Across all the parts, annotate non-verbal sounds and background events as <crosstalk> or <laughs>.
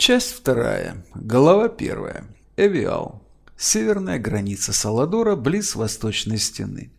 Часть вторая. Голова первая. Эвиал. Северная граница Саладора, близ восточной стены.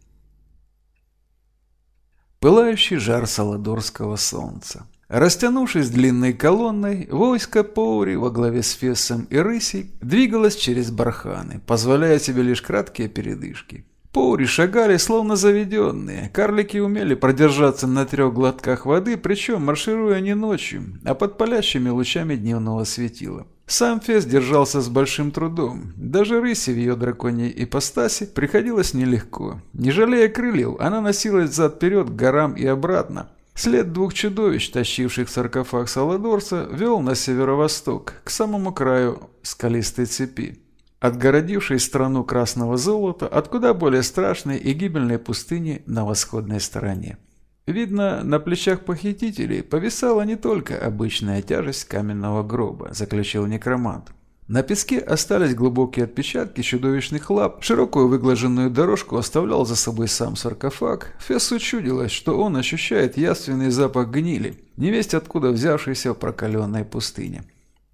Пылающий жар саладорского солнца. Растянувшись длинной колонной, войско Поури во главе с Фессом и Рысей двигалось через барханы, позволяя себе лишь краткие передышки. Поури шагали, словно заведенные. Карлики умели продержаться на трех глотках воды, причем маршируя не ночью, а под палящими лучами дневного светила. Сам Фес держался с большим трудом. Даже рыси в ее драконьей ипостаси приходилось нелегко. Не жалея крыльев, она носилась зад-вперед к горам и обратно. След двух чудовищ, тащивших саркофаг Саладорса, вел на северо-восток, к самому краю скалистой цепи отгородившей страну красного золота от куда более страшной и гибельной пустыни на восходной стороне. Видно, на плечах похитителей повисала не только обычная тяжесть каменного гроба, заключил некромант. На песке остались глубокие отпечатки чудовищных лап, широкую выглаженную дорожку оставлял за собой сам саркофаг. Фессу чудилось, что он ощущает яственный запах гнили, невесть откуда взявшийся в прокаленной пустыне.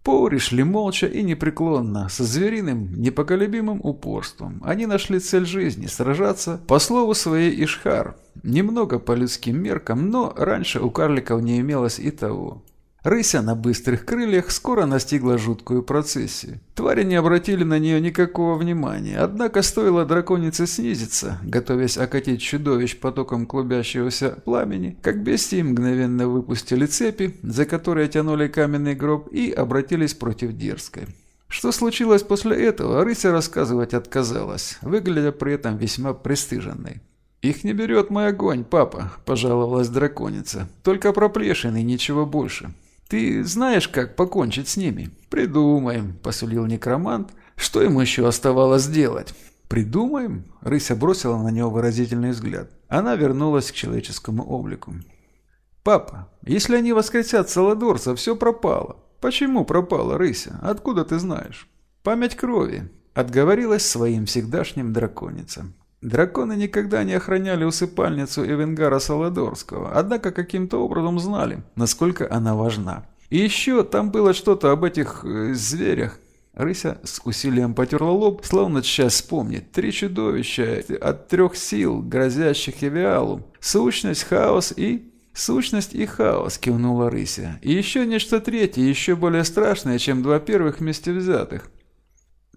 Поури шли молча и непреклонно, со звериным, непоколебимым упорством. Они нашли цель жизни – сражаться по слову своей Ишхар. Немного по людским меркам, но раньше у карликов не имелось и того. Рыся на быстрых крыльях скоро настигла жуткую процессию. Твари не обратили на нее никакого внимания, однако стоило драконице снизиться, готовясь окатить чудовищ потоком клубящегося пламени, как бестии мгновенно выпустили цепи, за которые тянули каменный гроб, и обратились против дерзкой. Что случилось после этого, Рыся рассказывать отказалась, выглядя при этом весьма пристыженной. «Их не берет мой огонь, папа», – пожаловалась драконица. «Только проплешины, ничего больше. Ты знаешь, как покончить с ними? Придумаем, посулил некромант. Что ему еще оставалось делать? Придумаем? Рыся бросила на него выразительный взгляд. Она вернулась к человеческому облику. Папа, если они воскресят Саладорца, все пропало. Почему пропало, Рыся? Откуда ты знаешь? Память крови. Отговорилась своим всегдашним драконицам. Драконы никогда не охраняли усыпальницу Эвенгара Саладорского, однако каким-то образом знали, насколько она важна. И еще там было что-то об этих э, зверях. Рыся с усилием потерла лоб, словно сейчас вспомнит. Три чудовища от трех сил, грозящих Эвиалу. Сущность, хаос и... «Сущность и хаос», — кивнула Рыся. «И еще нечто третье, еще более страшное, чем два первых вместе взятых.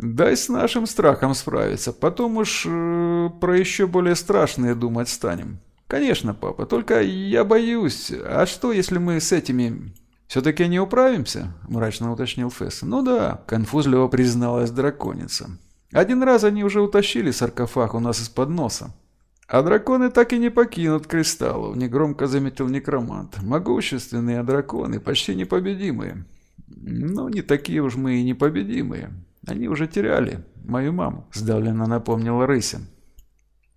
Дай с нашим страхом справиться, потом уж э, про еще более страшные думать станем. Конечно, папа, только я боюсь. А что, если мы с этими... «Все-таки не управимся?» – мрачно уточнил Фесс. «Ну да», – конфузливо призналась драконица. «Один раз они уже утащили саркофаг у нас из-под носа. А драконы так и не покинут кристаллов», – негромко заметил некромант. «Могущественные драконы, почти непобедимые». «Ну, не такие уж мы и непобедимые. Они уже теряли мою маму», – сдавленно напомнила Рыся.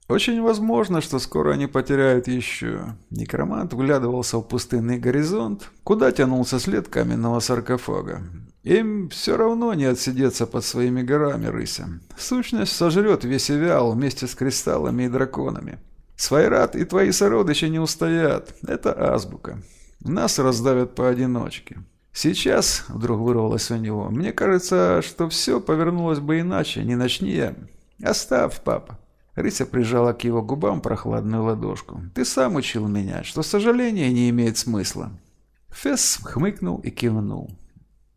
«Очень возможно, что скоро они потеряют еще». Некромант вглядывался в пустынный горизонт, куда тянулся след каменного саркофага. «Им все равно не отсидеться под своими горами, Рыся. Сущность сожрет весь Эвиал вместе с кристаллами и драконами. Свайрат и твои сородичи не устоят. Это азбука. Нас раздавят поодиночке. Сейчас, вдруг вырвалось у него, мне кажется, что все повернулось бы иначе, не начни я. Оставь, папа. Рыся прижала к его губам прохладную ладошку. «Ты сам учил меня, что сожаление не имеет смысла». Фесс хмыкнул и кивнул.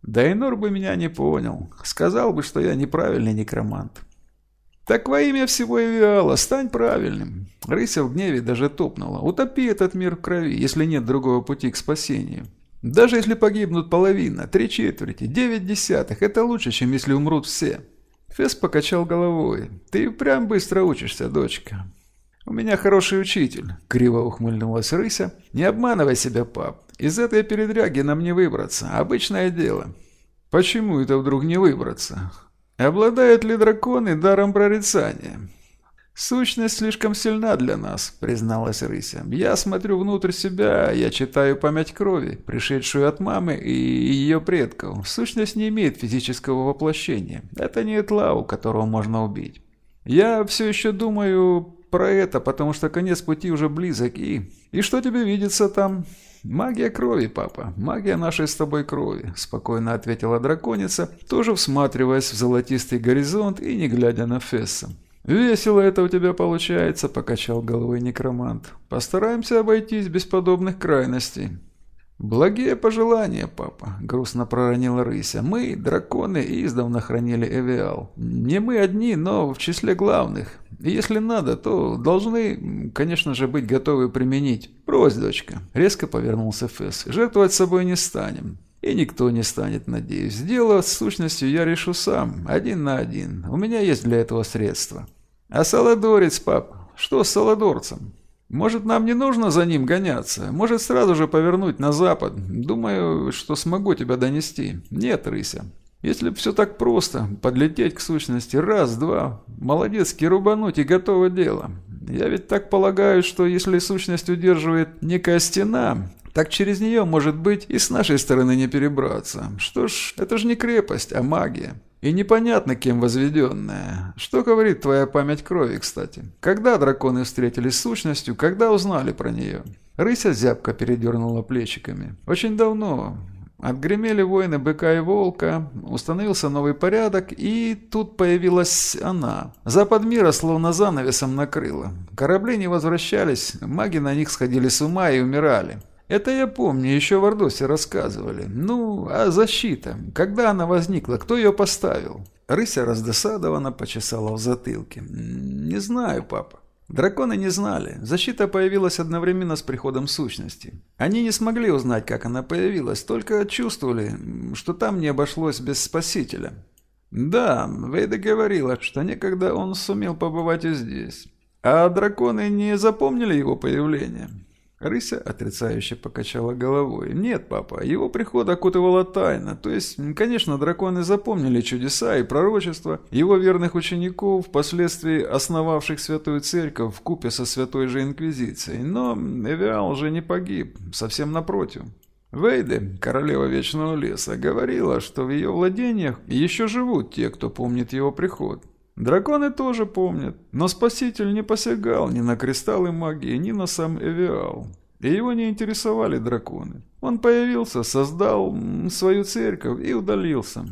«Дайнор бы меня не понял. Сказал бы, что я неправильный некромант». «Так во имя всего Эвиала, стань правильным!» Рыся в гневе даже топнула. «Утопи этот мир в крови, если нет другого пути к спасению. Даже если погибнут половина, три четверти, девять десятых, это лучше, чем если умрут все. Фес покачал головой. Ты прям быстро учишься, дочка. У меня хороший учитель, криво ухмыльнулась рыся. Не обманывай себя, пап. Из этой передряги нам не выбраться. Обычное дело. Почему это вдруг не выбраться? Обладают ли драконы даром прорицания? «Сущность слишком сильна для нас», — призналась Рыся. «Я смотрю внутрь себя, я читаю память крови, пришедшую от мамы и ее предков. Сущность не имеет физического воплощения. Это не Этлау, которого можно убить. Я все еще думаю, про это, потому что конец пути уже близок, и... И что тебе видится там?» «Магия крови, папа, магия нашей с тобой крови», – спокойно ответила драконица, тоже всматриваясь в золотистый горизонт и не глядя на Фесса. «Весело это у тебя получается», – покачал головой некромант. «Постараемся обойтись без подобных крайностей». «Благие пожелания, папа», — грустно проронила рыся. «Мы, драконы, издавна хранили Эвиал. Не мы одни, но в числе главных. Если надо, то должны, конечно же, быть готовы применить. Брось, дочка», — резко повернулся Фесс. «Жертвовать собой не станем. И никто не станет, надеюсь. Дело с сущностью я решу сам, один на один. У меня есть для этого средства». «А Саладорец, папа? Что с Саладорцем?» Может, нам не нужно за ним гоняться? Может, сразу же повернуть на запад? Думаю, что смогу тебя донести. Нет, рыся. Если бы все так просто, подлететь к сущности раз-два, молодецки рубануть и готово дело. Я ведь так полагаю, что если сущность удерживает некая стена, так через нее, может быть, и с нашей стороны не перебраться. Что ж, это же не крепость, а магия. И непонятно, кем возведенная. Что говорит твоя память крови, кстати? Когда драконы встретились с сущностью, когда узнали про нее? Рыся зябко передернула плечиками. Очень давно. Отгремели воины быка и волка, установился новый порядок, и тут появилась она. Запад мира словно занавесом накрыло. Корабли не возвращались, маги на них сходили с ума и умирали. Это я помню, еще в Ордосе рассказывали. Ну, а защита? Когда она возникла? Кто ее поставил? Рыся раздосадованно почесала в затылке. Не знаю, папа. Драконы не знали. Защита появилась одновременно с приходом сущности. Они не смогли узнать, как она появилась, только чувствовали, что там не обошлось без спасителя. Да, Вейда говорила, что некогда он сумел побывать и здесь. А драконы не запомнили его появление. Рыся отрицающе покачала головой. «Нет, папа, его приход окутывала тайна. То есть, конечно, драконы запомнили чудеса и пророчества его верных учеников, впоследствии основавших Святую Церковь купе со Святой же Инквизицией. Но Эвиал же не погиб, совсем напротив». Вейде, королева Вечного Леса, говорила, что в ее владениях еще живут те, кто помнит его приход. Драконы тоже помнят, но Спаситель не посягал ни на кристаллы магии, ни на сам Эвиал. И его не интересовали драконы. Он появился, создал свою церковь и удалился.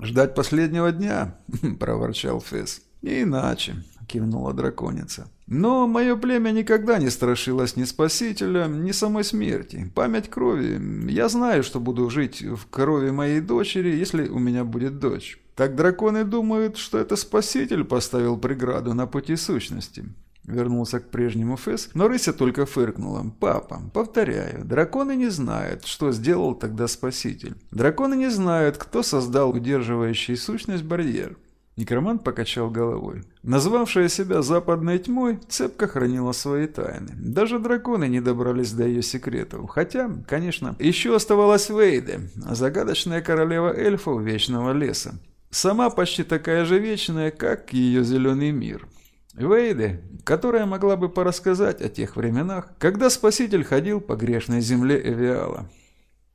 «Ждать последнего дня?» <laughs> – проворчал Фесс. «Не иначе», – кивнула драконица. «Но мое племя никогда не страшилось ни спасителя, ни самой смерти. Память крови. Я знаю, что буду жить в крови моей дочери, если у меня будет дочь. Так драконы думают, что это спаситель поставил преграду на пути сущности. Вернулся к прежнему Фэс, но Рыся только фыркнула. «Папа, повторяю, драконы не знают, что сделал тогда спаситель. Драконы не знают, кто создал удерживающий сущность барьер». Некромант покачал головой. Назвавшая себя западной тьмой, цепко хранила свои тайны. Даже драконы не добрались до ее секретов. Хотя, конечно, еще оставалась Вейде, загадочная королева эльфов Вечного Леса. Сама почти такая же вечная, как ее зеленый мир. Вейде, которая могла бы порассказать о тех временах, когда Спаситель ходил по грешной земле Эвиала.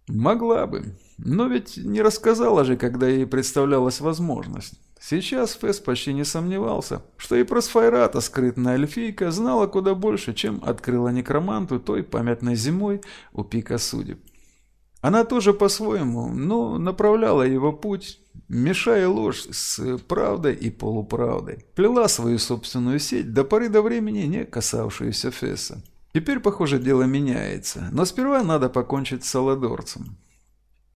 Могла бы, но ведь не рассказала же, когда ей представлялась возможность. Сейчас Фэс почти не сомневался, что и про Сфайрата скрытная эльфийка знала куда больше, чем открыла некроманту той памятной зимой у пика судеб. Она тоже по-своему, но направляла его путь, мешая ложь с правдой и полуправдой. Плела свою собственную сеть до поры до времени, не касавшуюся Фесса. Теперь, похоже, дело меняется, но сперва надо покончить с Саладорцем.